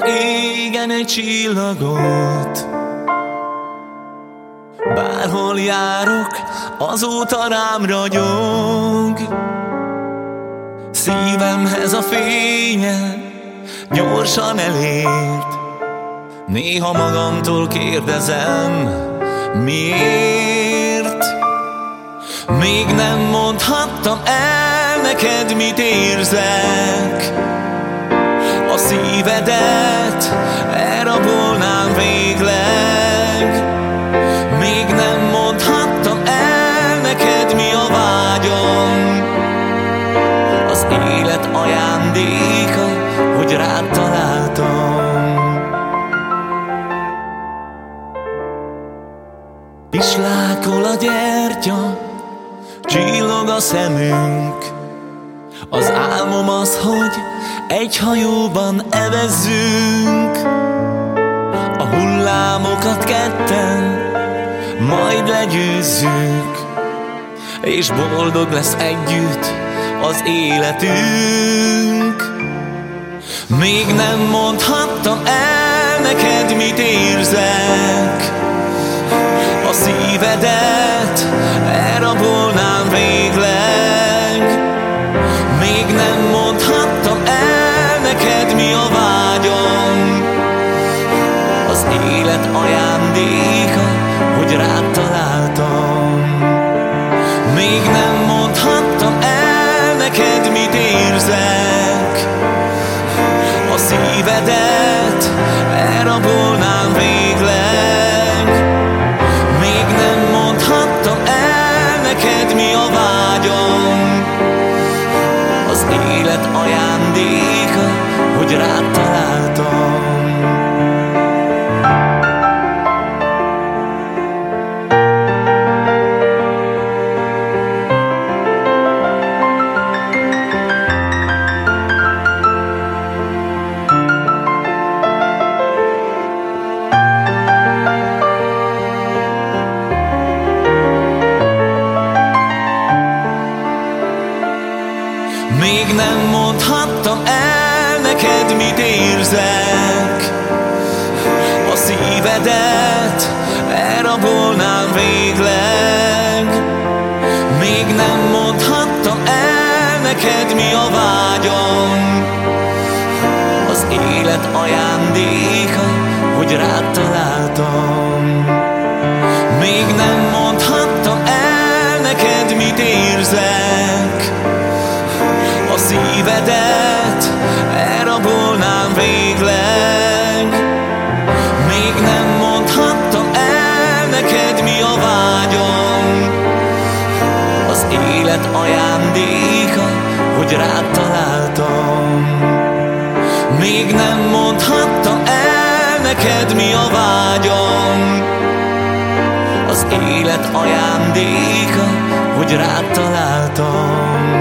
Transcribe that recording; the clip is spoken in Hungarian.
égen egy csillagot. Bárhol járok, azóta rám ragyog. Szívemhez a fénye gyorsan elért. Néha magamtól kérdezem, miért? Még nem mondhattam el neked, mit érzek szívedet elrabolnám végleg. Még nem mondhattam el neked, mi a vágyom Az élet ajándéka, hogy rád találtam. Pislákol a gyertya, csillog a szemünk Az álmom az, hogy egy hajóban evezzünk. A hullámokat ketten majd legyőzzük. És boldog lesz együtt az életünk. Még nem mondhattam el neked, mit érzek. Szívedet elrabolnám végleg neked, mit érzek? A szívedet elrabolnám végleg. Még nem mondhattam el neked, mi a vágyom Az élet ajándéka, hogy rád találtam. Még nem mondhattam el neked, mit érzek? A szívedet végleg. Még nem mondhattam el neked mi a vágyom Az élet ajándéka, hogy rád találtam. Még nem mondhattam el neked mi a vágyom Az élet ajándéka, hogy rád találtam